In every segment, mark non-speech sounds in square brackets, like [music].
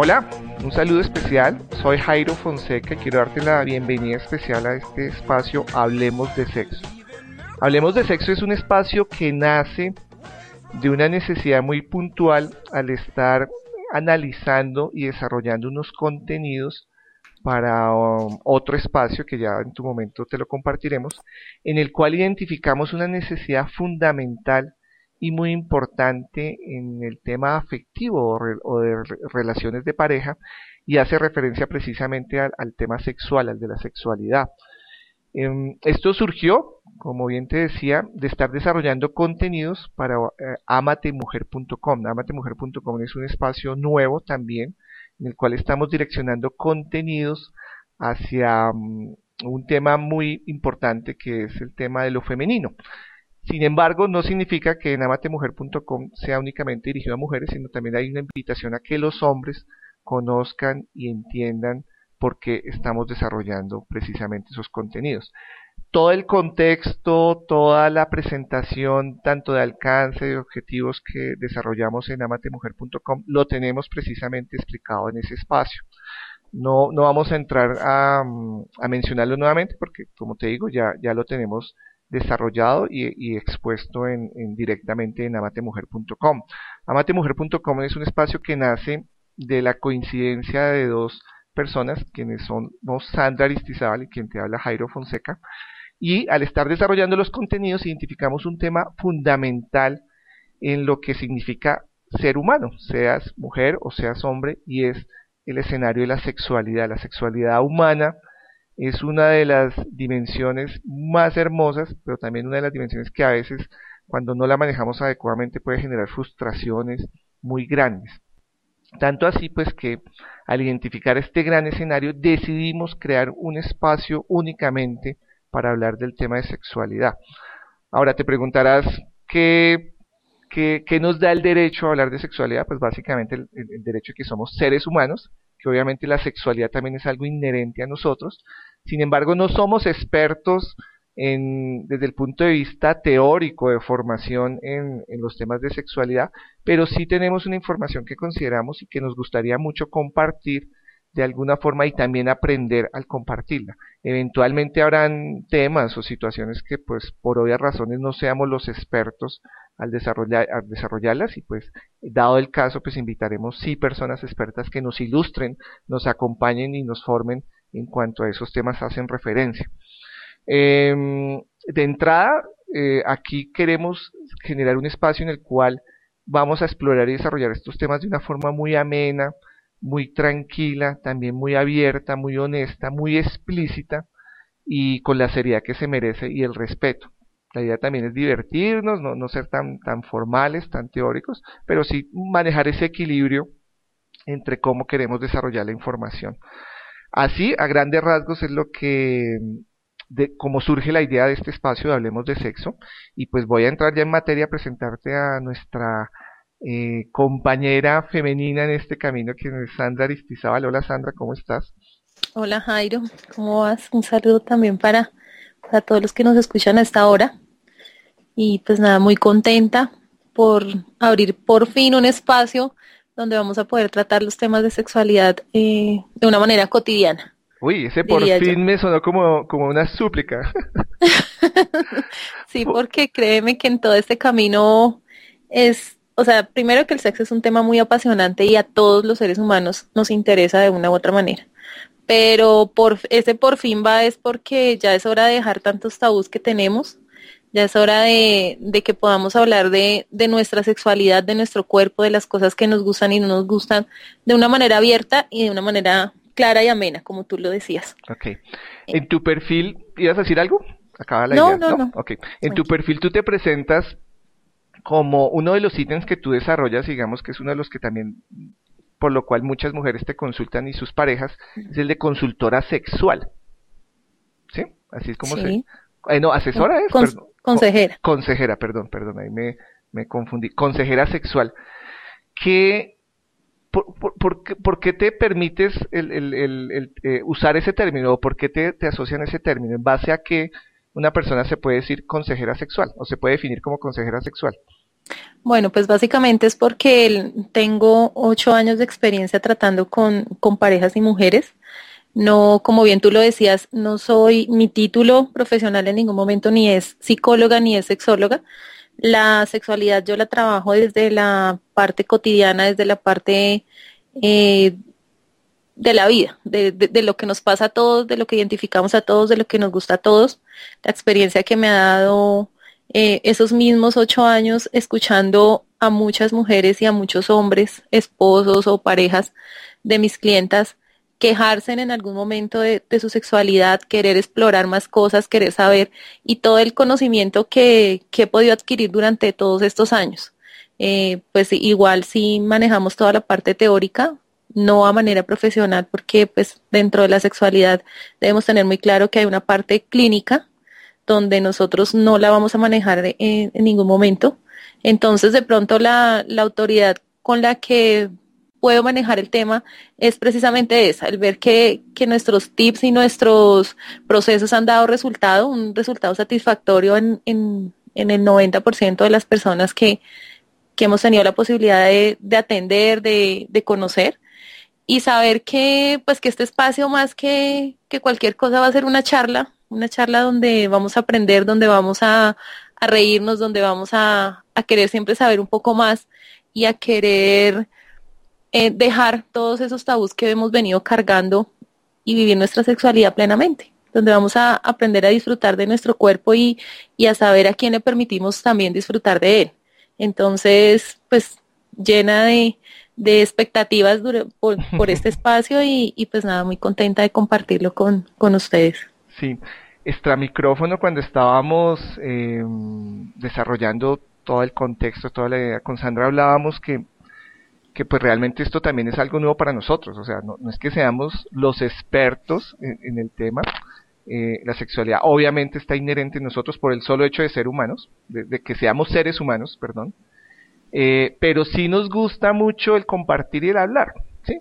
Hola, un saludo especial. Soy Jairo Fonseca y quiero darte la bienvenida especial a este espacio Hablemos de Sexo. Hablemos de Sexo es un espacio que nace de una necesidad muy puntual al estar analizando y desarrollando unos contenidos para um, otro espacio que ya en tu momento te lo compartiremos, en el cual identificamos una necesidad fundamental y muy importante en el tema afectivo o, de relaciones de pareja y hace referencia precisamente al, tema sexual, al de la sexualidad. Em, esto surgió, como bien te decía, de estar desarrollando contenidos para eh, amatemujer.com. Amatemujer.com es un espacio nuevo también en el cual estamos direccionando contenidos hacia mm, un tema muy importante que es el tema de lo femenino. Sin embargo, no significa que en amatemujer.com sea únicamente dirigido a mujeres, sino también hay una invitación a que los hombres conozcan y entiendan por qué estamos desarrollando precisamente esos contenidos. Todo el contexto, toda la presentación, tanto de alcance, de objetivos que desarrollamos en amatemujer.com, lo tenemos precisamente explicado en ese espacio. No, vamos a entrar a, a mencionarlo nuevamente porque, como te digo, ya, ya lo tenemos desarrollado y, expuesto en, directamente en amatemujer.com. Amatemujer.com es un espacio que nace de la coincidencia de dos personas, quienes son Sandra Aristizábal y quien te habla Jairo Fonseca, y al estar desarrollando los contenidos identificamos un tema fundamental en lo que significa ser humano, seas mujer o seas hombre, y es el escenario de la sexualidad, la sexualidad humana, es una de las dimensiones más hermosas, pero también una de las dimensiones que a veces cuando no la manejamos adecuadamente puede generar frustraciones muy grandes. Tanto así pues que al identificar este gran escenario decidimos crear un espacio únicamente para hablar del tema de sexualidad. Ahora te preguntarás qué, qué, nos da el derecho a hablar de sexualidad, pues básicamente el, el derecho de que somos seres humanos, que obviamente la sexualidad también es algo inherente a nosotros, sin embargo, no somos expertos en, desde el punto de vista teórico de formación en, en, los temas de sexualidad, pero sí tenemos una información que consideramos y que nos gustaría mucho compartir de alguna forma y también aprender al compartirla. Eventualmente habrán temas o situaciones que pues por obvias razones no seamos los expertos al, desarrollar, al desarrollarlas y pues dado el caso pues invitaremos sí personas expertas que nos ilustren, nos acompañen y nos formen en cuanto a esos temas hacen referencia. Em, de entrada, eh, aquí queremos generar un espacio en el cual vamos a explorar y desarrollar estos temas de una forma muy amena, muy tranquila, también muy abierta, muy honesta, muy explícita y con la seriedad que se merece y el respeto. La idea también es divertirnos, no, no ser tan, tan formales, tan teóricos, pero sí manejar ese equilibrio entre cómo queremos desarrollar la información. Así, a grandes rasgos, es lo que, de cómo surge la idea de este espacio de Hablemos de Sexo. Y pues voy a entrar ya en materia a presentarte a nuestra eh, compañera femenina en este camino, que es Sandra Aristizábal. Hola Sandra, ¿cómo estás? Hola Jairo, ¿cómo vas? Un saludo también para, para todos los que nos escuchan a esta hora. Y pues nada, muy contenta por abrir por fin un espacio donde vamos a poder tratar los temas de sexualidad eh, de una manera cotidiana. Uy, ese por fin me sonó como, como una súplica. [laughs] sí, porque créeme que en todo este camino es, o sea, primero que el sexo es un tema muy apasionante y a todos los seres humanos nos interesa de una u otra manera. Pero por ese por fin va es porque ya es hora de dejar tantos tabús que tenemos ya es hora de, que podamos hablar de, nuestra sexualidad, de nuestro cuerpo, de las cosas que nos gustan y no nos gustan, de una manera abierta y de una manera clara y amena, como tú lo decías. Ok. ¿En tu perfil ibas a decir algo? Acaba la no, idea. No, no, Ok. En tu perfil tú te presentas como uno de los ítems que tú desarrollas, digamos que es uno de los que también, por lo cual muchas mujeres te consultan y sus parejas, es el de consultora sexual. ¿Sí? Así es como se... Eh, no, asesora es, Consejera. consejera, perdón, perdón, ahí me, me confundí. Consejera sexual. ¿Qué, por, qué te permites el, el, el, eh, usar ese término o por qué te, te asocian ese término? ¿En base a qué una persona se puede decir consejera sexual o se puede definir como consejera sexual? Bueno, pues básicamente es porque tengo ocho años de experiencia tratando con, con parejas y mujeres. No, como bien tú lo decías, no soy, mi título profesional en ningún momento ni es psicóloga ni es sexóloga. La sexualidad yo la trabajo desde la parte cotidiana, desde la parte eh, de la vida, de, de, lo que nos pasa a todos, de lo que identificamos a todos, de lo que nos gusta a todos. La experiencia que me ha dado eh, esos mismos ocho años escuchando a muchas mujeres y a muchos hombres, esposos o parejas de mis clientas, quejarse en algún momento de, su sexualidad, querer explorar más cosas, querer saber y todo el conocimiento que, que he podido adquirir durante todos estos años. Eh, pues igual si manejamos toda la parte teórica, no a manera profesional, porque pues dentro de la sexualidad debemos tener muy claro que hay una parte clínica donde nosotros no la vamos a manejar en, ningún momento. Entonces de pronto la, la autoridad con la que puedo manejar el tema es precisamente esa, el ver que, que, nuestros tips y nuestros procesos han dado resultado, un resultado satisfactorio en, en, en el 90% de las personas que, que, hemos tenido la posibilidad de, de atender, de, de, conocer y saber que pues que este espacio más que, que cualquier cosa va a ser una charla, una charla donde vamos a aprender, donde vamos a, a reírnos, donde vamos a, a querer siempre saber un poco más y a querer eh, dejar todos esos tabús que hemos venido cargando y vivir nuestra sexualidad plenamente, donde vamos a aprender a disfrutar de nuestro cuerpo y, y a saber a quién le permitimos también disfrutar de él. Entonces, pues llena de, de expectativas por, por, [laughs] este espacio y, y, pues nada, muy contenta de compartirlo con, con ustedes. Sí, extra micrófono cuando estábamos eh, desarrollando todo el contexto, toda la idea, con Sandra hablábamos que que pues realmente esto también es algo nuevo para nosotros, o sea, no, es que seamos los expertos en, el tema, eh, la sexualidad obviamente está inherente en nosotros por el solo hecho de ser humanos, de, que seamos seres humanos, perdón, eh, pero sí nos gusta mucho el compartir y el hablar,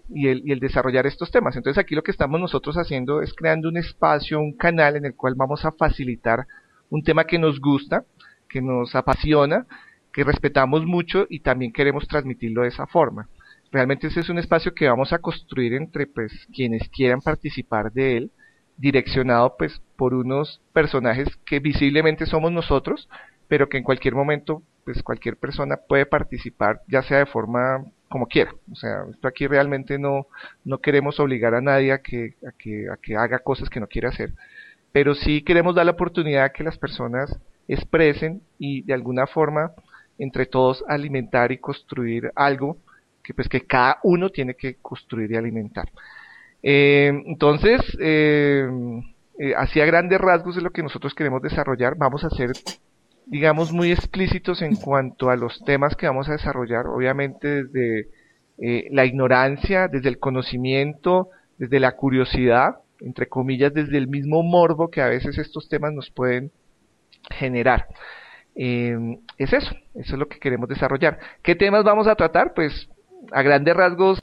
Y el, y el desarrollar estos temas. Entonces aquí lo que estamos nosotros haciendo es creando un espacio, un canal en el cual vamos a facilitar un tema que nos gusta, que nos apasiona, que respetamos mucho y también queremos transmitirlo de esa forma. Realmente ese es un espacio que vamos a construir entre pues quienes quieran participar de él, direccionado pues por unos personajes que visiblemente somos nosotros, pero que en cualquier momento pues cualquier persona puede participar, ya sea de forma como quiera. O sea, esto aquí realmente no, no queremos obligar a nadie a que, a que, a que haga cosas que no quiere hacer, pero sí queremos dar la oportunidad a que las personas expresen y de alguna forma entre todos alimentar y construir algo que pues que cada uno tiene que construir y alimentar. Eh, entonces, eh, eh, hacia grandes rasgos de lo que nosotros queremos desarrollar, vamos a ser, digamos, muy explícitos en cuanto a los temas que vamos a desarrollar, obviamente desde la ignorancia, desde el conocimiento, desde la curiosidad, entre comillas, desde el mismo morbo que a veces estos temas nos pueden generar. Eh, es eso, eso es lo que queremos desarrollar. ¿Qué temas vamos a tratar? Pues a grandes rasgos,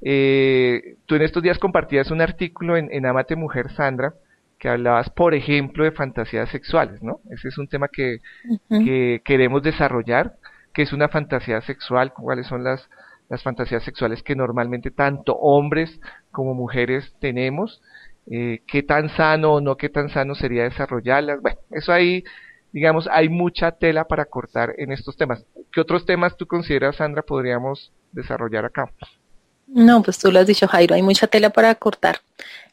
eh, tú en estos días compartías un artículo en, en Amate Mujer Sandra que hablabas, por ejemplo, de fantasías sexuales, ¿no? Ese es un tema que, que queremos desarrollar, que es una fantasía sexual, cuáles son las, las fantasías sexuales que normalmente tanto hombres como mujeres tenemos, eh, qué tan sano o no qué tan sano sería desarrollarlas. Bueno, eso ahí digamos, hay mucha tela para cortar en estos temas. ¿Qué otros temas tú consideras, Sandra, podríamos desarrollar acá? No, pues tú lo has dicho, Jairo, hay mucha tela para cortar.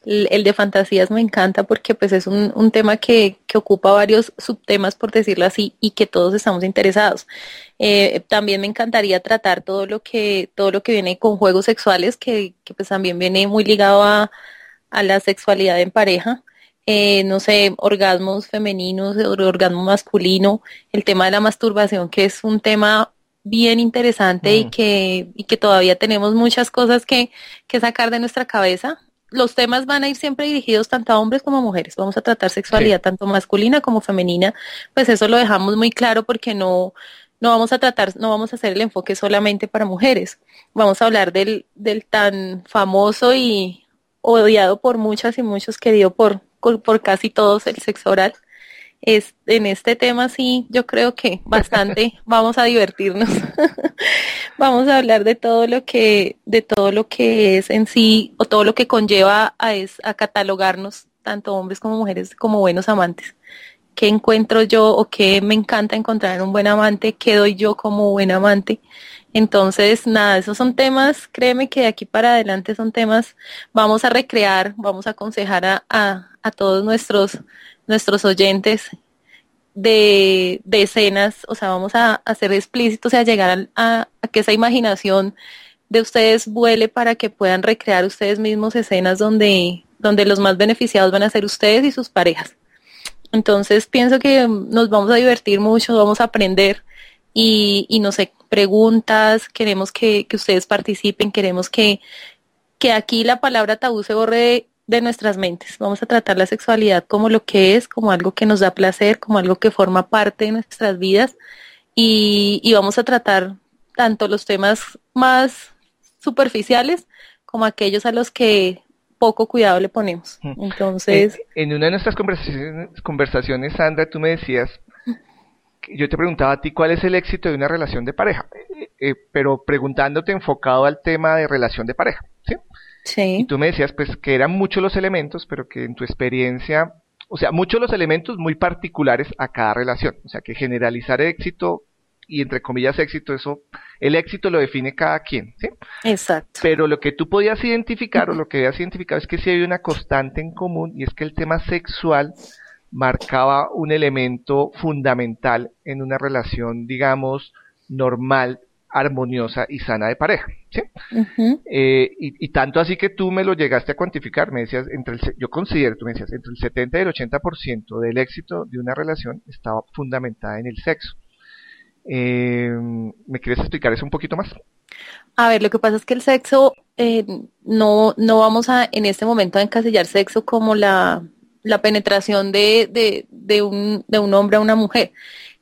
El, de fantasías me encanta porque pues es un, un tema que, que, ocupa varios subtemas, por decirlo así, y que todos estamos interesados. Eh, también me encantaría tratar todo lo que, todo lo que viene con juegos sexuales, que, que pues también viene muy ligado a, a la sexualidad en pareja eh, no sé, orgasmos femeninos, orgasmo masculino, el tema de la masturbación, que es un tema bien interesante y, mm. que, y que todavía tenemos muchas cosas que, que sacar de nuestra cabeza. Los temas van a ir siempre dirigidos tanto a hombres como a mujeres. Vamos a tratar sexualidad tanto masculina como femenina. Pues eso lo dejamos muy claro porque no, no vamos a tratar, no vamos a hacer el enfoque solamente para mujeres. Vamos a hablar del, del tan famoso y odiado por muchas y muchos, querido por, por casi todos el sexo oral. Es, en este tema sí, yo creo que bastante [laughs] vamos a divertirnos. [laughs] vamos a hablar de todo lo que, de todo lo que es en sí, o todo lo que conlleva a, es, a catalogarnos, tanto hombres como mujeres, como buenos amantes. ¿Qué encuentro yo o qué me encanta encontrar en un buen amante? ¿Qué doy yo como buen amante? Entonces, nada, esos son temas, créeme que de aquí para adelante son temas, vamos a recrear, vamos a aconsejar a, a, todos nuestros, nuestros oyentes de, escenas, o sea, vamos a, hacer explícitos, o sea, llegar a, a, que esa imaginación de ustedes vuele para que puedan recrear ustedes mismos escenas donde, donde los más beneficiados van a ser ustedes y sus parejas. Entonces pienso que nos vamos a divertir mucho, vamos a aprender y, y no sé, preguntas, queremos que, ustedes participen, queremos que, que aquí la palabra tabú se borre de, nuestras mentes. Vamos a tratar la sexualidad como lo que es, como algo que nos da placer, como algo que forma parte de nuestras vidas y, y vamos a tratar tanto los temas más superficiales como aquellos a los que poco cuidado le ponemos. Entonces... En, una de nuestras conversaciones, conversaciones, Sandra, tú me decías yo te preguntaba a ti cuál es el éxito de una relación de pareja, eh, eh, pero preguntándote enfocado al tema de relación de pareja, ¿sí? Sí. Y tú me decías pues que eran muchos los elementos, pero que en tu experiencia, o sea, muchos los elementos muy particulares a cada relación, o sea, que generalizar éxito y entre comillas éxito, eso, el éxito lo define cada quien, ¿sí? Exacto. Pero lo que tú podías identificar o lo que habías identificado es que sí hay una constante en común y es que el tema sexual marcaba un elemento fundamental en una relación, digamos, normal, armoniosa y sana de pareja. ¿sí? Eh, y, tanto así que tú me lo llegaste a cuantificar, me decías, entre el, yo considero, tú me decías, entre el 70 y el 80% del éxito de una relación estaba fundamentada en el sexo. Eh, ¿Me quieres explicar eso un poquito más? A ver, lo que pasa es que el sexo, eh, no, no vamos a en este momento a encasillar sexo como la la penetración de, de, de, un, de un hombre a una mujer.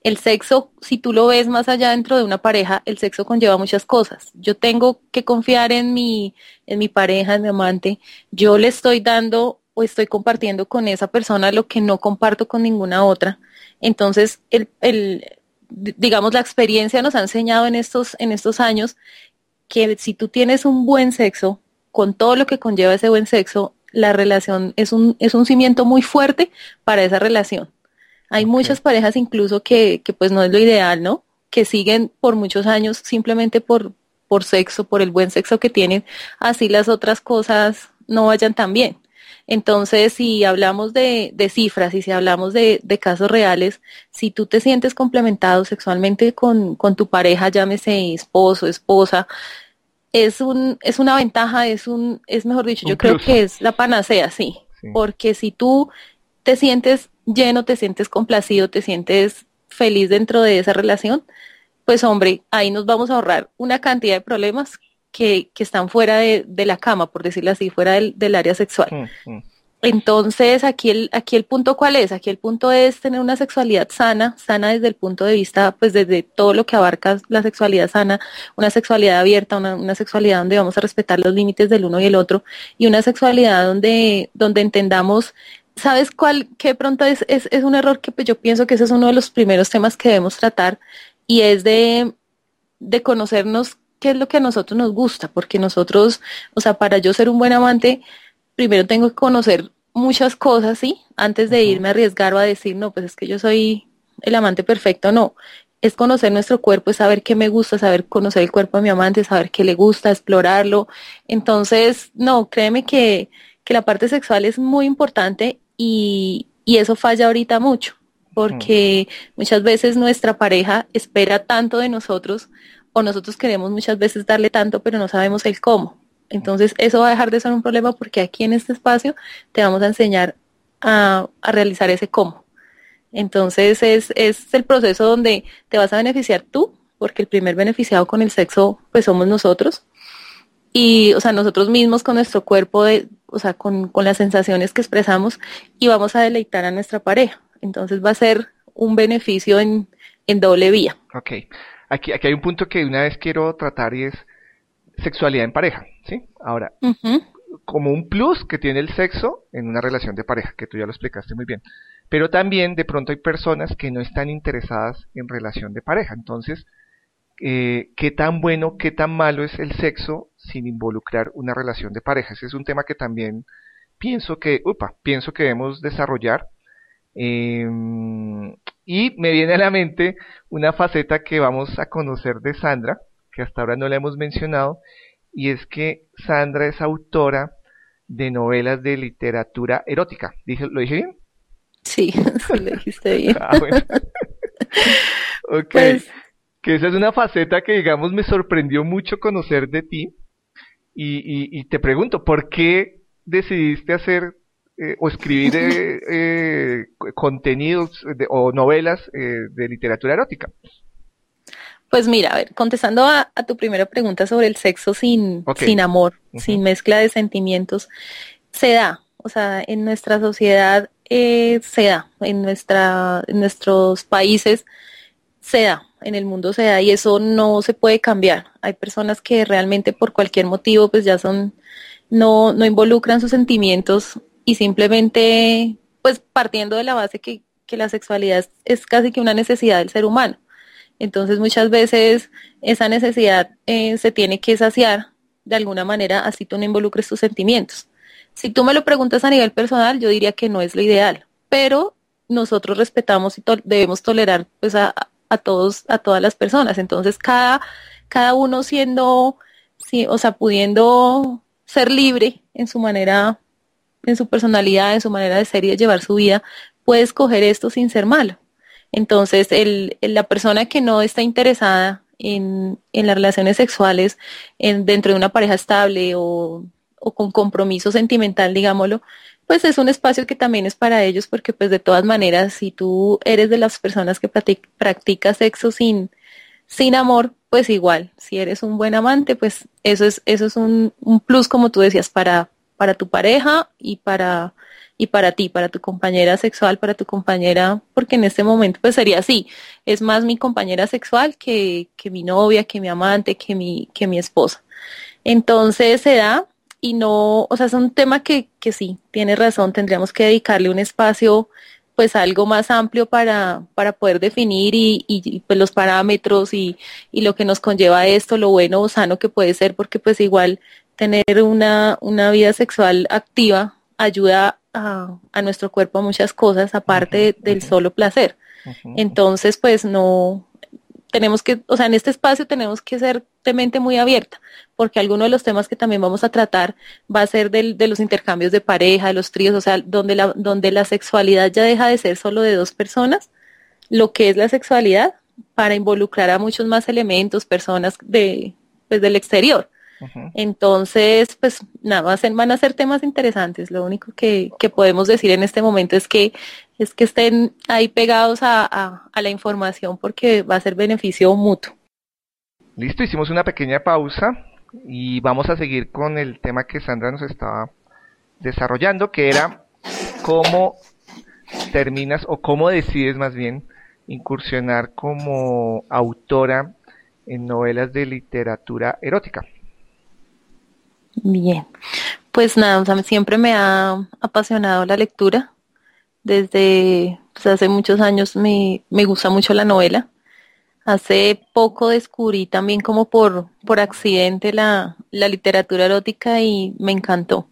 El sexo, si tú lo ves más allá dentro de una pareja, el sexo conlleva muchas cosas. Yo tengo que confiar en mi, en mi pareja, en mi amante. Yo le estoy dando o estoy compartiendo con esa persona lo que no comparto con ninguna otra. Entonces, el, el, digamos, la experiencia nos ha enseñado en estos, en estos años que si tú tienes un buen sexo, con todo lo que conlleva ese buen sexo, la relación es un, es un cimiento muy fuerte para esa relación. Hay muchas parejas incluso que, que pues no es lo ideal, ¿no? Que siguen por muchos años simplemente por, por sexo, por el buen sexo que tienen, así las otras cosas no vayan tan bien. Entonces, si hablamos de, de cifras y si hablamos de, de, casos reales, si tú te sientes complementado sexualmente con, con tu pareja, llámese esposo, esposa, es un es una ventaja, es un es mejor dicho, yo creo que es la panacea, sí, porque si tú te sientes lleno, te sientes complacido, te sientes feliz dentro de esa relación, pues hombre, ahí nos vamos a ahorrar una cantidad de problemas que, que están fuera de, de la cama, por decirlo así, fuera del, del área sexual. Mm, mm. Entonces, aquí el, aquí el punto cuál es? Aquí el punto es tener una sexualidad sana, sana desde el punto de vista, pues desde todo lo que abarca la sexualidad sana, una sexualidad abierta, una, una sexualidad donde vamos a respetar los límites del uno y el otro, y una sexualidad donde, donde entendamos ¿Sabes cuál? Que pronto es, es, es un error que pues, yo pienso que ese es uno de los primeros temas que debemos tratar y es de, de conocernos qué es lo que a nosotros nos gusta, porque nosotros, o sea, para yo ser un buen amante, primero tengo que conocer muchas cosas, ¿sí? Antes de irme a arriesgar o a decir, no, pues es que yo soy el amante perfecto, no. Es conocer nuestro cuerpo, es saber qué me gusta, saber conocer el cuerpo de mi amante, saber qué le gusta, explorarlo. Entonces, no, créeme que, que la parte sexual es muy importante y, y eso falla ahorita mucho, porque muchas veces nuestra pareja espera tanto de nosotros o nosotros queremos muchas veces darle tanto, pero no sabemos el cómo. Entonces eso va a dejar de ser un problema porque aquí en este espacio te vamos a enseñar a, realizar ese cómo. Entonces es, es el proceso donde te vas a beneficiar tú, porque el primer beneficiado con el sexo pues somos nosotros. Y, o sea, nosotros mismos con nuestro cuerpo, de, o sea, con, con las sensaciones que expresamos y vamos a deleitar a nuestra pareja. Entonces va a ser un beneficio en, en doble vía. Ok. Aquí, aquí hay un punto que una vez quiero tratar y es sexualidad en pareja, ¿sí? Ahora, como un plus que tiene el sexo en una relación de pareja, que tú ya lo explicaste muy bien. Pero también de pronto hay personas que no están interesadas en relación de pareja. Entonces, eh, qué tan bueno, qué tan malo es el sexo sin involucrar una relación de pareja. Ese es un tema que también pienso que, upa, pienso que debemos desarrollar. Em, y me viene a la mente una faceta que vamos a conocer de Sandra, que hasta ahora no la hemos mencionado, y es que Sandra es autora de novelas de literatura erótica. ¿Dije, ¿Lo dije bien? Sí, [laughs] lo dijiste bien. [laughs] ah, bueno. [laughs] ok. Pues que esa es una faceta que, digamos, me sorprendió mucho conocer de ti. Y, y, te pregunto, ¿por qué decidiste hacer eh, o escribir eh, [laughs] eh, contenidos o novelas de literatura erótica? Pues mira, a ver, contestando a, tu primera pregunta sobre el sexo sin, sin amor, sin mezcla de sentimientos, se da, o sea, en nuestra sociedad eh, se da, en, nuestra, en nuestros países se da, en el mundo se da y eso no se puede cambiar. Hay personas que realmente por cualquier motivo pues ya son, no, no involucran sus sentimientos y simplemente pues partiendo de la base que, que la sexualidad es, casi que una necesidad del ser humano entonces muchas veces esa necesidad eh, se tiene que saciar de alguna manera, así tú no involucres tus sentimientos. Si tú me lo preguntas a nivel personal, yo diría que no es lo ideal, pero nosotros respetamos y debemos tolerar pues a, todos, a todas las personas. Entonces cada, cada uno siendo, sí, o sea, pudiendo ser libre en su manera, en su personalidad, en su manera de ser y de llevar su vida, puede escoger esto sin ser malo. Entonces, el, la persona que no está interesada en, en las relaciones sexuales en, dentro de una pareja estable o, o con compromiso sentimental, digámoslo, pues es un espacio que también es para ellos porque pues de todas maneras, si tú eres de las personas que practica sexo sin, sin amor, pues igual, si eres un buen amante, pues eso es, eso es un, un plus, como tú decías, para, para tu pareja y para y para ti, para tu compañera sexual, para tu compañera, porque en este momento pues sería así, es más mi compañera sexual que, que mi novia, que mi amante, que mi, que mi esposa. Entonces se da y no, o sea, es un tema que, que sí, tiene razón, tendríamos que dedicarle un espacio pues algo más amplio para, para poder definir y, y, pues los parámetros y, y, lo que nos conlleva esto, lo bueno o sano que puede ser, porque pues igual tener una, una vida sexual activa ayuda a, nuestro cuerpo muchas cosas aparte del solo placer. Entonces, pues no, tenemos que, o sea, en este espacio tenemos que ser de mente muy abierta, porque alguno de los temas que también vamos a tratar va a ser del, de los intercambios de pareja, de los tríos, o sea, donde la, donde la sexualidad ya deja de ser solo de dos personas, lo que es la sexualidad, para involucrar a muchos más elementos, personas de, pues, del exterior. Entonces, pues nada, van a ser temas interesantes. Lo único que, podemos decir en este momento es que es que estén ahí pegados a, la información porque va a ser beneficio mutuo. Listo, hicimos una pequeña pausa y vamos a seguir con el tema que Sandra nos estaba desarrollando, que era cómo terminas o cómo decides más bien incursionar como autora en novelas de literatura erótica. Bien, pues nada, siempre me ha apasionado la lectura. Desde pues, hace muchos años me, me gusta mucho la novela. Hace poco descubrí también como por, por accidente la, la literatura erótica y me encantó.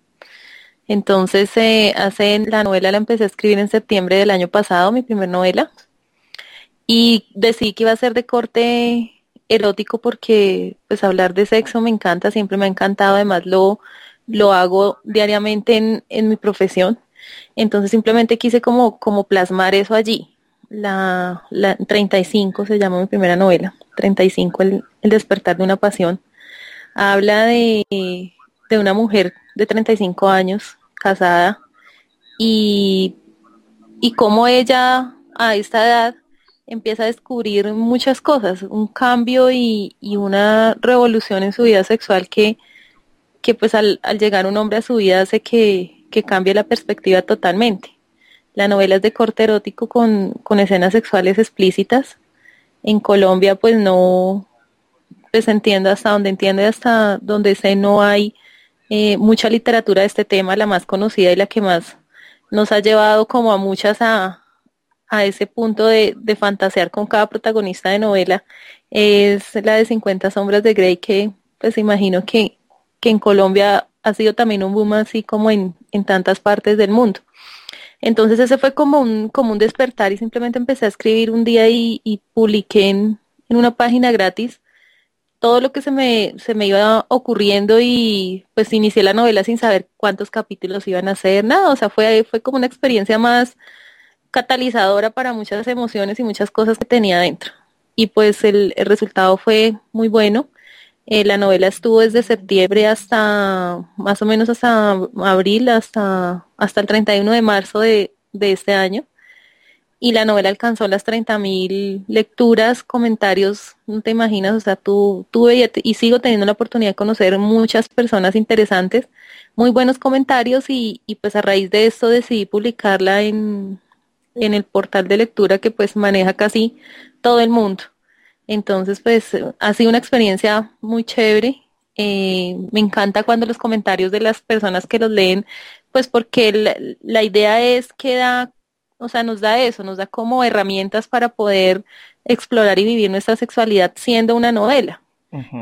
Entonces, eh, hace la novela la empecé a escribir en septiembre del año pasado, mi primera novela. Y decidí que iba a ser de corte erótico porque pues hablar de sexo me encanta, siempre me ha encantado, además lo, lo hago diariamente en, mi profesión. Entonces simplemente quise como, como plasmar eso allí. La, la 35 se llama mi primera novela, 35 el, el despertar de una pasión. Habla de, de una mujer de 35 años, casada, y, y cómo ella a esta edad empieza a descubrir muchas cosas, un cambio y, una revolución en su vida sexual que, que pues al, llegar un hombre a su vida hace que, que cambie la perspectiva totalmente. La novela es de corte erótico con, con escenas sexuales explícitas. En Colombia pues no, pues entiendo hasta donde entiende, hasta donde sé no hay eh, mucha literatura de este tema, la más conocida y la que más nos ha llevado como a muchas a, a ese punto de, de fantasear con cada protagonista de novela, es la de 50 sombras de Grey, que pues imagino que, que en Colombia ha sido también un boom así como en, en tantas partes del mundo. Entonces ese fue como un, como un despertar y simplemente empecé a escribir un día y, publiqué en, en, una página gratis todo lo que se me, se me iba ocurriendo y pues inicié la novela sin saber cuántos capítulos iban a ser, nada, o sea, fue, fue como una experiencia más catalizadora para muchas emociones y muchas cosas que tenía dentro. Y pues el, el resultado fue muy bueno. Eh, la novela estuvo desde septiembre hasta más o menos hasta abril, hasta, hasta el 31 de marzo de, de este año. Y la novela alcanzó las 30.000 lecturas, comentarios, no te imaginas, o sea, tú, tuve y, sigo teniendo la oportunidad de conocer muchas personas interesantes, muy buenos comentarios y, y pues a raíz de esto decidí publicarla en, en el portal de lectura que pues maneja casi todo el mundo. Entonces, pues ha sido una experiencia muy chévere. Eh, me encanta cuando los comentarios de las personas que los leen, pues porque la, idea es que da, o sea, nos da eso, nos da como herramientas para poder explorar y vivir nuestra sexualidad siendo una novela.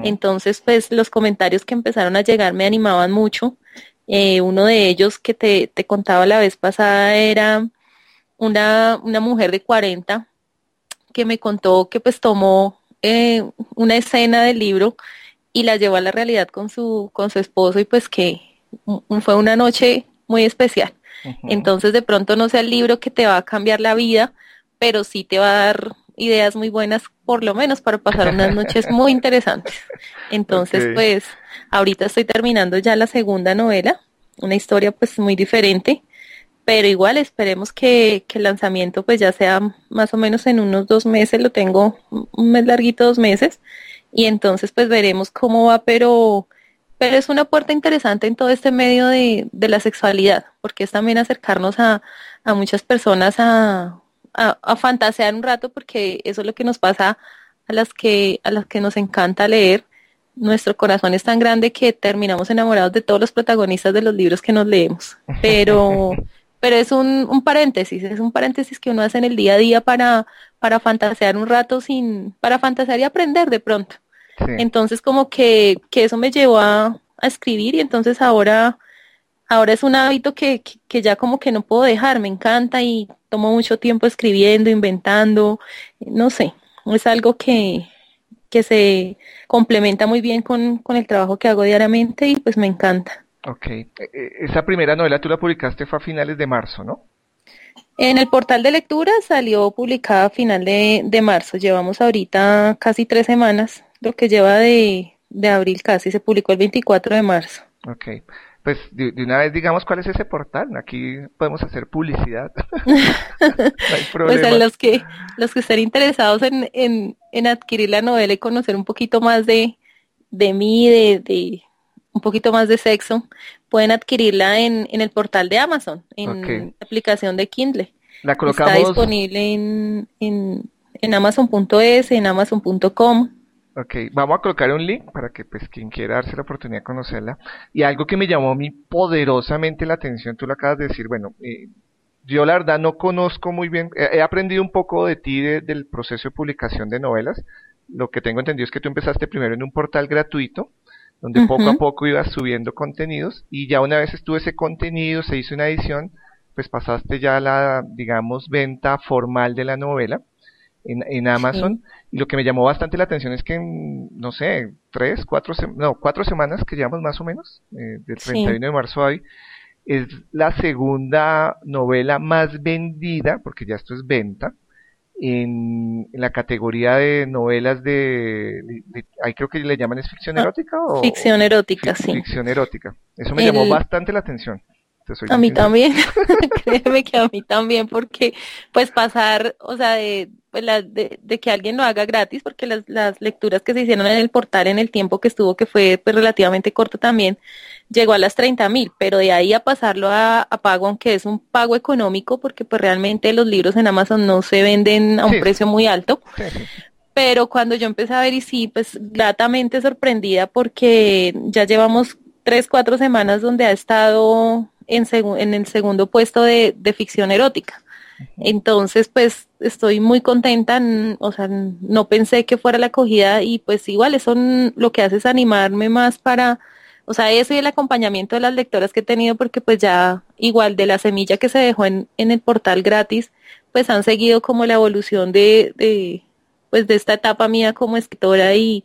Entonces, pues los comentarios que empezaron a llegar me animaban mucho. Eh, uno de ellos que te, te contaba la vez pasada era una, una mujer de 40 que me contó que pues tomó eh, una escena del libro y la llevó a la realidad con su, con su esposo y pues que fue una noche muy especial. Entonces de pronto no sea el libro que te va a cambiar la vida, pero sí te va a dar ideas muy buenas, por lo menos para pasar unas noches [laughs] muy interesantes. Entonces pues ahorita estoy terminando ya la segunda novela, una historia pues muy diferente pero igual esperemos que, el lanzamiento pues ya sea más o menos en unos dos meses, lo tengo un mes larguito, dos meses, y entonces pues veremos cómo va, pero, pero es una puerta interesante en todo este medio de, de la sexualidad, porque es también acercarnos a, a muchas personas a, a, a, fantasear un rato, porque eso es lo que nos pasa a las que, a las que nos encanta leer. Nuestro corazón es tan grande que terminamos enamorados de todos los protagonistas de los libros que nos leemos. Pero [laughs] pero es un, un, paréntesis, es un paréntesis que uno hace en el día a día para, para fantasear un rato sin, para fantasear y aprender de pronto. Entonces como que, que eso me llevó a, a, escribir y entonces ahora, ahora es un hábito que, que, que, ya como que no puedo dejar, me encanta y tomo mucho tiempo escribiendo, inventando, no sé, es algo que, que se complementa muy bien con, con el trabajo que hago diariamente y pues me encanta. Ok. E, e, esa primera novela tú la publicaste fue a finales de marzo, ¿no? En el portal de lectura salió publicada a final de, de marzo. Llevamos ahorita casi tres semanas, lo que lleva de, de abril casi. Se publicó el 24 de marzo. Ok. Pues de, de, una vez digamos cuál es ese portal. Aquí podemos hacer publicidad. [laughs] no hay problema. [laughs] Pues a los que, los que estén interesados en, en, en adquirir la novela y conocer un poquito más de, de mí, de, de, un poquito más de sexo, pueden adquirirla en, en el portal de Amazon, en la aplicación de Kindle. La colocamos... Está disponible en, en, en amazon.es, en amazon.com. Ok, vamos a colocar un link para que pues quien quiera darse la oportunidad de conocerla. Y algo que me llamó a mí poderosamente la atención, tú lo acabas de decir, bueno, eh, yo la verdad no conozco muy bien, he, he aprendido un poco de ti de, del proceso de publicación de novelas. Lo que tengo entendido es que tú empezaste primero en un portal gratuito, donde poco a poco ibas subiendo contenidos y ya una vez estuvo ese contenido, se hizo una edición, pues pasaste ya a la, digamos, venta formal de la novela en, en Amazon. Y lo que me llamó bastante la atención es que en, no sé, tres, cuatro, no, cuatro semanas que llevamos más o menos, eh, del 31 de marzo a hoy, es la segunda novela más vendida, porque ya esto es venta, en, en, la categoría de novelas de, de, de, ahí creo que le llaman es ficción ah, erótica o ficción erótica sí. ficción erótica eso me El, llamó bastante la atención a mí también. [laughs] [laughs] Créeme que a mí también porque pues pasar o sea de, la, de, de, que alguien lo haga gratis porque las, las lecturas que se hicieron en el portal en el tiempo que estuvo que fue pues, relativamente corto también llegó a las 30 mil, pero de ahí a pasarlo a, a, pago, aunque es un pago económico, porque pues realmente los libros en Amazon no se venden a un sí. precio muy alto. Sí. [laughs] Pero cuando yo empecé a ver y sí, pues gratamente sorprendida porque ya llevamos tres, cuatro semanas donde ha estado en, en el segundo puesto de, ficción erótica. Entonces, pues estoy muy contenta, o sea, no pensé que fuera la acogida y pues igual eso lo que hace es animarme más para, o sea, eso y el acompañamiento de las lectoras que he tenido porque pues ya igual de la semilla que se dejó en, en el portal gratis, pues han seguido como la evolución de, de, pues de esta etapa mía como escritora y,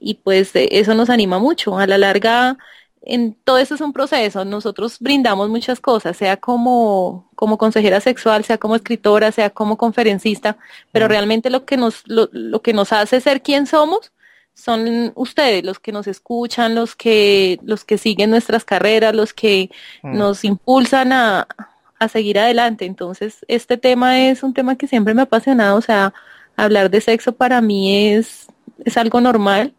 y pues eso nos anima mucho. A la larga, en todo eso es un proceso. Nosotros brindamos muchas cosas, sea como, como consejera sexual, sea como escritora, sea como conferencista, pero realmente lo que nos, lo, lo, que nos hace ser quien somos son ustedes, los que nos escuchan, los que, los que siguen nuestras carreras, los que nos impulsan a, a seguir adelante. Entonces, este tema es un tema que siempre me ha apasionado, o sea, hablar de sexo para mí es, es algo normal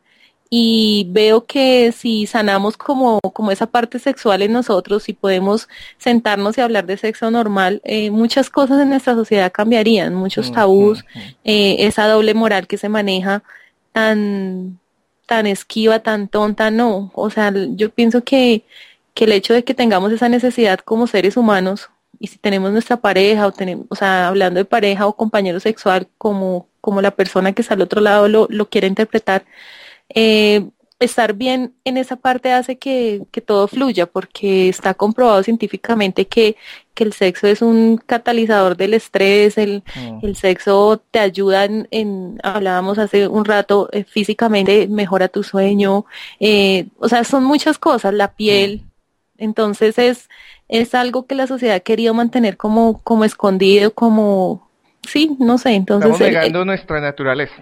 y veo que si sanamos como, como esa parte sexual en nosotros y podemos sentarnos y hablar de sexo normal, eh, muchas cosas en nuestra sociedad cambiarían, muchos tabús, eh, esa doble moral que se maneja tan, tan esquiva, tan tonta, no. O sea, yo pienso que, que el hecho de que tengamos esa necesidad como seres humanos, y si tenemos nuestra pareja, o tenemos, o sea, hablando de pareja o compañero sexual, como, como la persona que está al otro lado lo, lo quiere interpretar, eh, estar bien en esa parte hace que, todo fluya, porque está comprobado científicamente que, el sexo es un catalizador del estrés, el, mm. sexo te ayuda en, hablábamos hace un rato, eh, físicamente mejora tu sueño, eh, o sea, son muchas cosas, la piel, mm. entonces es, es algo que la sociedad ha querido mantener como, como escondido, como, sí, no sé, entonces... Estamos negando nuestra naturaleza.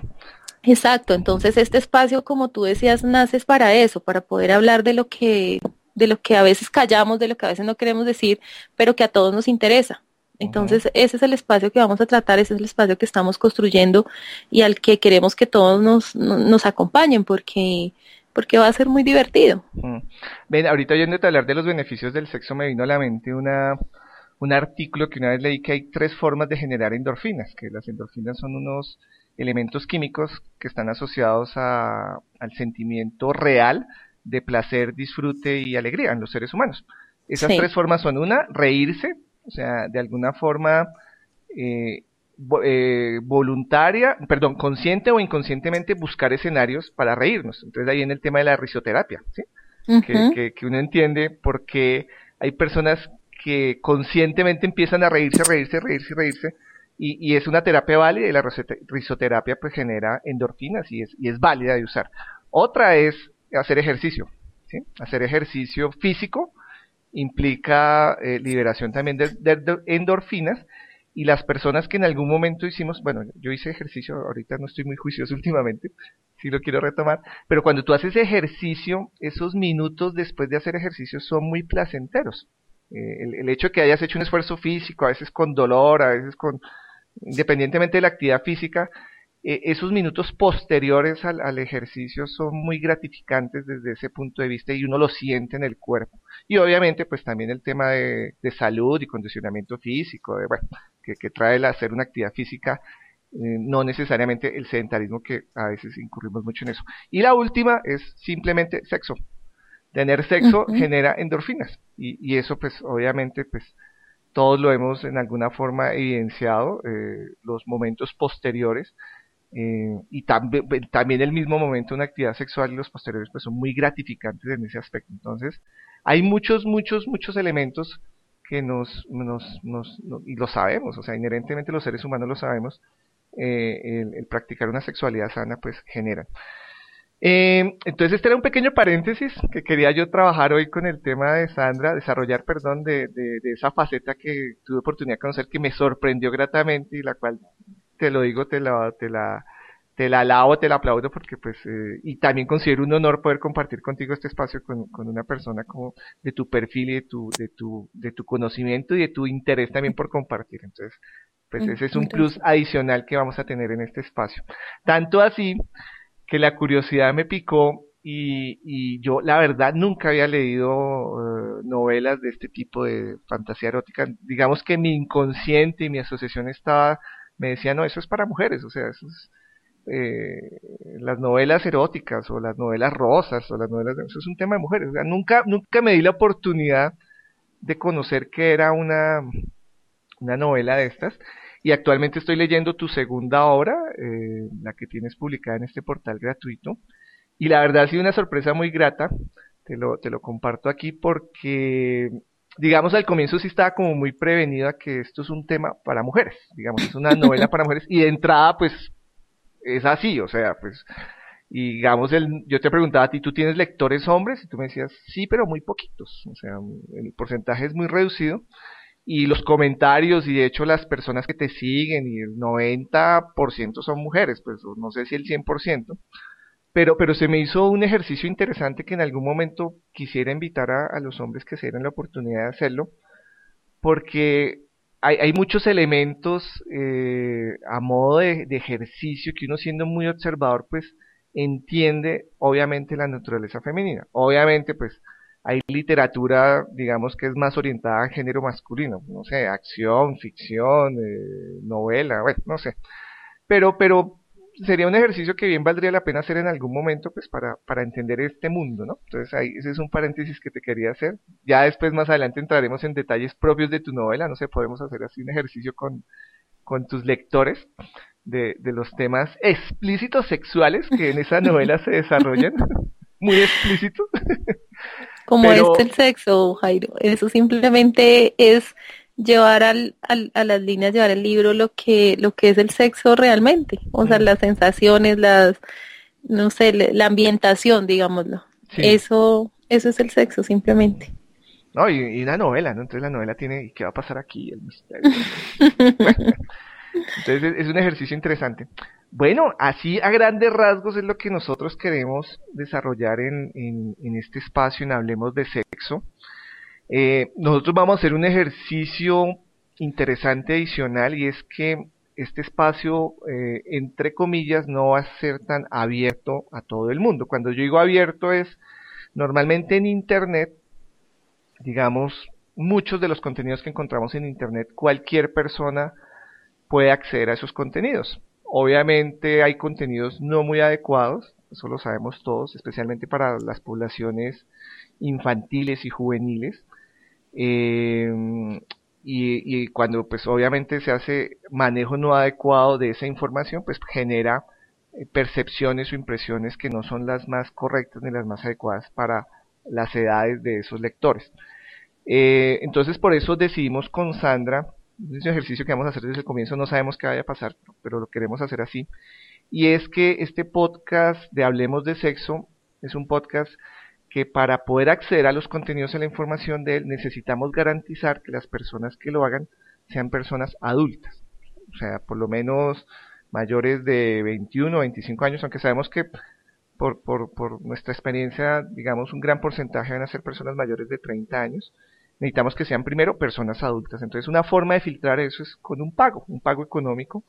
Exacto, entonces este espacio, como tú decías, nace para eso, para poder hablar de lo que, de lo que a veces callamos, de lo que a veces no queremos decir, pero que a todos nos interesa. Entonces, ese es el espacio que vamos a tratar, ese es el espacio que estamos construyendo y al que queremos que todos nos, nos acompañen, porque, porque va a ser muy divertido. Ven, ahorita oyéndote hablar de los beneficios del sexo, me vino a la mente una, un artículo que una vez leí que hay tres formas de generar endorfinas, que las endorfinas son unos elementos químicos que están asociados a, al sentimiento real de placer, disfrute y alegría en los seres humanos. Esas tres formas son una, reírse, o sea, de alguna forma eh, eh, voluntaria, perdón, consciente o inconscientemente buscar escenarios para reírnos. Entonces ahí en el tema de la risoterapia, ¿sí? que, que, uno entiende por qué hay personas que conscientemente empiezan a reírse, reírse, reírse, reírse, y, es una terapia válida y la risoterapia pues genera endorfinas y es, y es válida de usar. Otra es hacer ejercicio, ¿sí? Hacer ejercicio físico implica eh, liberación también de, endorfinas y las personas que en algún momento hicimos, bueno, yo hice ejercicio, ahorita no estoy muy juicioso [laughs] últimamente, si lo quiero retomar, pero cuando tú haces ejercicio, esos minutos después de hacer ejercicio son muy placenteros. Eh, el, hecho de que hayas hecho un esfuerzo físico, a veces con dolor, a veces con, independientemente de la actividad física, eh, esos minutos posteriores al, ejercicio son muy gratificantes desde ese punto de vista y uno lo siente en el cuerpo. Y obviamente pues también el tema de, salud y condicionamiento físico, de, bueno, que, trae el hacer una actividad física, eh, no necesariamente el sedentarismo que a veces incurrimos mucho en eso. Y la última es simplemente sexo. Tener sexo genera endorfinas y, y eso pues obviamente pues todos lo hemos en alguna forma evidenciado, eh, los momentos posteriores, eh, y también, también el mismo momento una actividad sexual y los posteriores pues son muy gratificantes en ese aspecto. Entonces, hay muchos, muchos, muchos elementos que nos, nos, nos, y lo sabemos, o sea, inherentemente los seres humanos lo sabemos, eh, el, el, practicar una sexualidad sana pues genera. Eh, entonces este era un pequeño paréntesis que quería yo trabajar hoy con el tema de Sandra, desarrollar, perdón, de, de, esa faceta que tuve oportunidad de conocer que me sorprendió gratamente y la cual, te lo digo, te la, te la, te la alabo, te la aplaudo porque pues, eh, y también considero un honor poder compartir contigo este espacio con, con una persona como de tu perfil y de tu, de tu, de tu conocimiento y de tu interés también por compartir. Entonces, pues ese es un plus adicional que vamos a tener en este espacio. Tanto así que la curiosidad me picó y, yo la verdad nunca había leído eh, novelas de este tipo de fantasía erótica. Digamos que mi inconsciente y mi asociación estaba, me decía, no, eso es para mujeres, o sea, eso es, eh, las novelas eróticas o las novelas rosas o las novelas eso es un tema de mujeres nunca nunca me di la oportunidad de conocer que era una una novela de estas y actualmente estoy leyendo tu segunda obra eh, la que tienes publicada en este portal gratuito y la verdad ha sido una sorpresa muy grata te lo te lo comparto aquí porque digamos al comienzo sí estaba como muy prevenida que esto es un tema para mujeres digamos es una novela para mujeres y de entrada pues es así, o sea, pues, y digamos, el, yo te preguntaba a ti, ¿tú tienes lectores hombres? Y tú me decías, sí, pero muy poquitos, o sea, el porcentaje es muy reducido. Y los comentarios, y de hecho las personas que te siguen, y el 90% son mujeres, pues no sé si el 100%, pero, pero se me hizo un ejercicio interesante que en algún momento quisiera invitar a, a los hombres que se dieran la oportunidad de hacerlo, porque hay, muchos elementos eh, a modo de, ejercicio que uno siendo muy observador pues entiende obviamente la naturaleza femenina. Obviamente pues hay literatura digamos que es más orientada a género masculino, no sé, acción, ficción, eh, novela, bueno, no sé. Pero, pero sería un ejercicio que bien valdría la pena hacer en algún momento, pues para, para entender este mundo, ¿no? Entonces ahí ese es un paréntesis que te quería hacer. Ya después más adelante entraremos en detalles propios de tu novela, no sé, podemos hacer así un ejercicio con, con tus lectores de, de los temas explícitos sexuales que en esa novela se desarrollan, [laughs] muy explícitos. [laughs] Como es el sexo, Jairo, eso simplemente es llevar al, al, a las líneas, llevar el libro lo que, lo que es el sexo realmente, o sea, las sensaciones, las, no sé, la ambientación, digámoslo. Eso, eso es el sexo, simplemente. No, y, una novela, ¿no? Entonces la novela tiene, ¿qué va a pasar aquí? El misterio. [laughs] Entonces es un ejercicio interesante. Bueno, así a grandes rasgos es lo que nosotros queremos desarrollar en, en, este espacio en Hablemos de Sexo. Eh, nosotros vamos a hacer un ejercicio interesante adicional y es que este espacio, eh, entre comillas, no va a ser tan abierto a todo el mundo. Cuando yo digo abierto es, normalmente en Internet, digamos, muchos de los contenidos que encontramos en Internet, cualquier persona puede acceder a esos contenidos. Obviamente hay contenidos no muy adecuados, eso lo sabemos todos, especialmente para las poblaciones infantiles y juveniles. Eh, y, cuando pues obviamente se hace manejo no adecuado de esa información, pues genera eh, percepciones o impresiones que no son las más correctas ni las más adecuadas para las edades de esos lectores. Eh, entonces por eso decidimos con Sandra, es un ejercicio que vamos a hacer desde el comienzo, no sabemos qué vaya a pasar, pero lo queremos hacer así, y es que este podcast de Hablemos de Sexo es un podcast que para poder acceder a los contenidos y la información de él necesitamos garantizar que las personas que lo hagan sean personas adultas, o sea, por lo menos mayores de 21 o 25 años, aunque sabemos que por, por, por nuestra experiencia, digamos, un gran porcentaje van a ser personas mayores de 30 años, necesitamos que sean primero personas adultas. Entonces, una forma de filtrar eso es con un pago, un pago económico.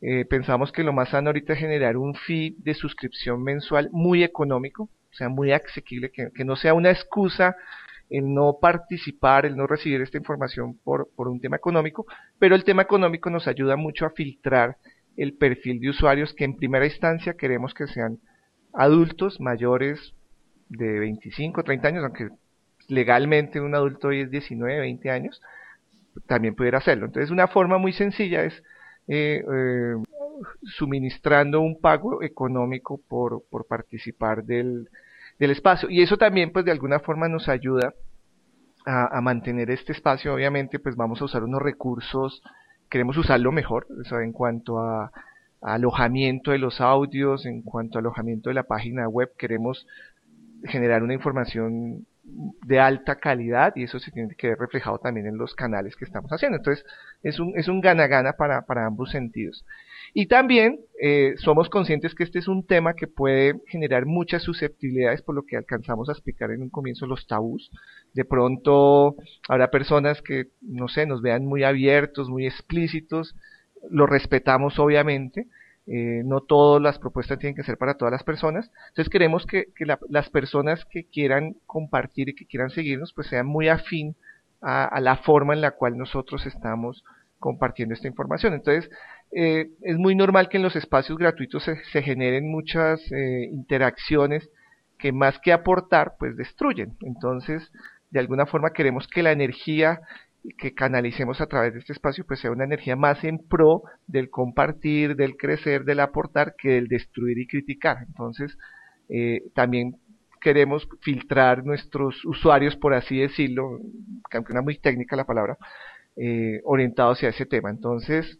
Eh, pensamos que lo más sano ahorita es generar un fee de suscripción mensual muy económico, sea muy asequible, que, no sea una excusa el no participar, el no recibir esta información por, por un tema económico, pero el tema económico nos ayuda mucho a filtrar el perfil de usuarios que en primera instancia queremos que sean adultos mayores de 25, 30 años, aunque legalmente un adulto hoy es 19, 20 años, también pudiera hacerlo. Entonces una forma muy sencilla es eh, eh, suministrando un pago económico por, por participar del, del espacio. Y eso también, pues, de alguna forma nos ayuda a, mantener este espacio. Obviamente, pues, vamos a usar unos recursos, queremos usarlo mejor, en cuanto a, alojamiento de los audios, en cuanto a alojamiento de la página web, queremos generar una información de alta calidad y eso se tiene que ver reflejado también en los canales que estamos haciendo. Entonces, es un, es un gana-gana para, para ambos sentidos. Y también eh, somos conscientes que este es un tema que puede generar muchas susceptibilidades por lo que alcanzamos a explicar en un comienzo los tabús. De pronto habrá personas que, no sé, nos vean muy abiertos, muy explícitos. Lo respetamos obviamente. Eh, no todas las propuestas tienen que ser para todas las personas. Entonces queremos que, las personas que quieran compartir y que quieran seguirnos pues sean muy afín a, la forma en la cual nosotros estamos compartiendo esta información. Entonces, eh, es muy normal que en los espacios gratuitos se, generen muchas eh, interacciones que más que aportar, pues destruyen. Entonces, de alguna forma queremos que la energía que canalicemos a través de este espacio pues sea una energía más en pro del compartir, del crecer, del aportar que del destruir y criticar. Entonces, eh, también queremos filtrar nuestros usuarios, por así decirlo, aunque una muy técnica la palabra, eh, orientados hacia ese tema. Entonces,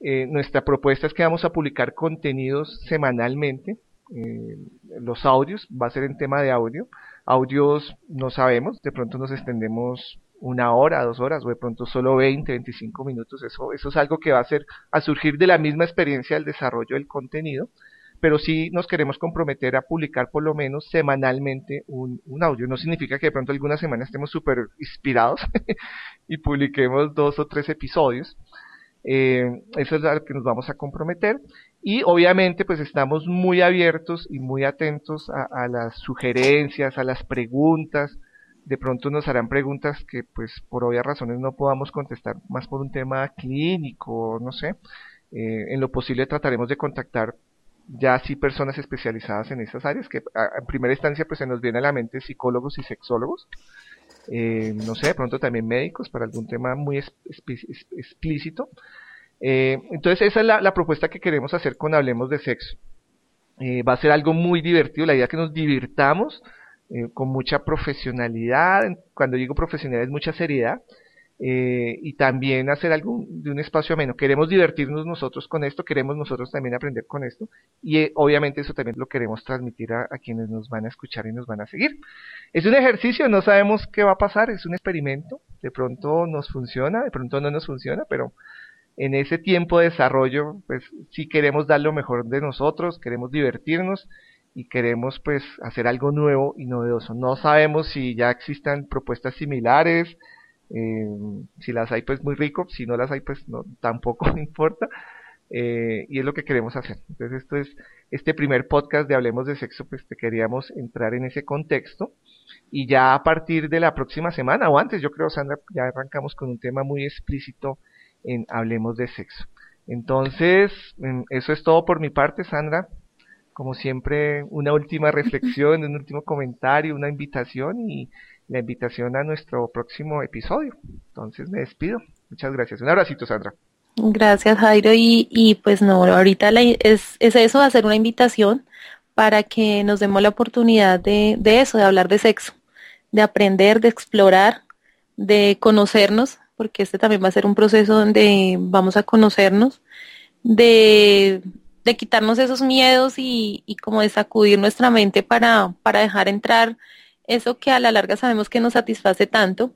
eh, nuestra propuesta es que vamos a publicar contenidos semanalmente. Eh, los audios, va a ser en tema de audio. Audios no sabemos, de pronto nos extendemos una hora, dos horas, o de pronto solo 20, 25 minutos. Eso, eso es algo que va a ser a surgir de la misma experiencia del desarrollo del contenido pero sí nos queremos comprometer a publicar por lo menos semanalmente un, audio. No significa que de pronto alguna semana estemos súper inspirados [laughs] y publiquemos dos o tres episodios. Eh, eso es a lo que nos vamos a comprometer. Y obviamente pues estamos muy abiertos y muy atentos a, las sugerencias, a las preguntas. De pronto nos harán preguntas que pues por obvias razones no podamos contestar más por un tema clínico, no sé. Eh, en lo posible trataremos de contactar ya sí personas especializadas en esas áreas, que en primera instancia pues se nos viene a la mente psicólogos y sexólogos, eh, no sé, de pronto también médicos para algún tema muy explícito. Eh, entonces esa es la, propuesta que queremos hacer con Hablemos de Sexo. Va a ser algo muy divertido, la idea es que nos divirtamos con mucha profesionalidad, cuando digo profesionalidad es mucha seriedad, eh, y también hacer algo de un espacio ameno. Queremos divertirnos nosotros con esto, queremos nosotros también aprender con esto y eh, obviamente eso también lo queremos transmitir a, quienes nos van a escuchar y nos van a seguir. Es un ejercicio, no sabemos qué va a pasar, es un experimento, de pronto nos funciona, de pronto no nos funciona, pero en ese tiempo de desarrollo, pues sí queremos dar lo mejor de nosotros, queremos divertirnos y queremos pues hacer algo nuevo y novedoso. No sabemos si ya existan propuestas similares, eh, si las hay, pues muy rico. Si no las hay, pues no, tampoco [laughs] importa. Eh, y es lo que queremos hacer. Entonces, esto es este primer podcast de Hablemos de Sexo, pues te queríamos entrar en ese contexto. Y ya a partir de la próxima semana, o antes, yo creo, Sandra, ya arrancamos con un tema muy explícito en Hablemos de Sexo. Entonces, mm, eso es todo por mi parte, Sandra. Como siempre, una última reflexión, un último comentario, una invitación y la invitación a nuestro próximo episodio. Entonces me despido. Muchas gracias. Un abracito, Sandra. Gracias, Jairo. Y, y pues no, ahorita es, es eso, hacer una invitación para que nos demos la oportunidad de, de eso, de hablar de sexo, de aprender, de explorar, de conocernos, porque este también va a ser un proceso donde vamos a conocernos, de, de quitarnos esos miedos y, y como de sacudir nuestra mente para, para dejar entrar eso que a la larga sabemos que nos satisface tanto,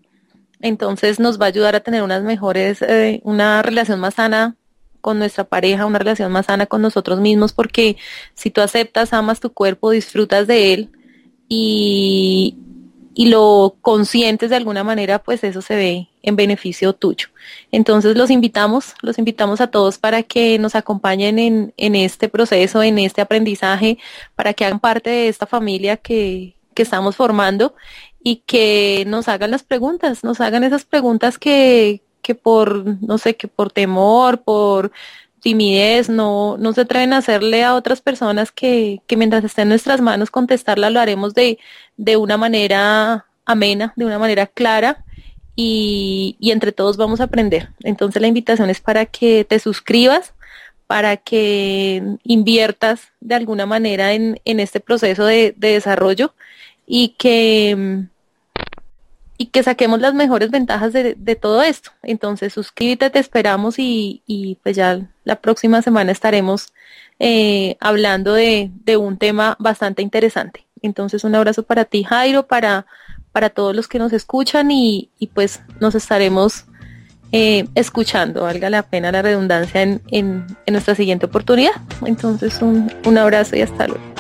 entonces nos va a ayudar a tener unas mejores, eh, una relación más sana con nuestra pareja, una relación más sana con nosotros mismos, porque si tú aceptas, amas tu cuerpo, disfrutas de él y, y lo consientes de alguna manera, pues eso se ve en beneficio tuyo. Entonces los invitamos, los invitamos a todos para que nos acompañen en, en este proceso, en este aprendizaje, para que hagan parte de esta familia que, que estamos formando y que nos hagan las preguntas, nos hagan esas preguntas que, que por, no sé, que por temor, por timidez, no, no se atreven a hacerle a otras personas que, que mientras esté en nuestras manos contestarla lo haremos de, de una manera amena, de una manera clara y, y entre todos vamos a aprender. Entonces la invitación es para que te suscribas, para que inviertas de alguna manera en, en este proceso de, de desarrollo y que, y que saquemos las mejores ventajas de, de todo esto. Entonces suscríbete, te esperamos y, y pues ya la próxima semana estaremos eh, hablando de, de un tema bastante interesante. Entonces un abrazo para ti Jairo, para, para todos los que nos escuchan y, y pues nos estaremos eh, escuchando, valga la pena la redundancia en, en, en nuestra siguiente oportunidad. Entonces un, un abrazo y hasta luego.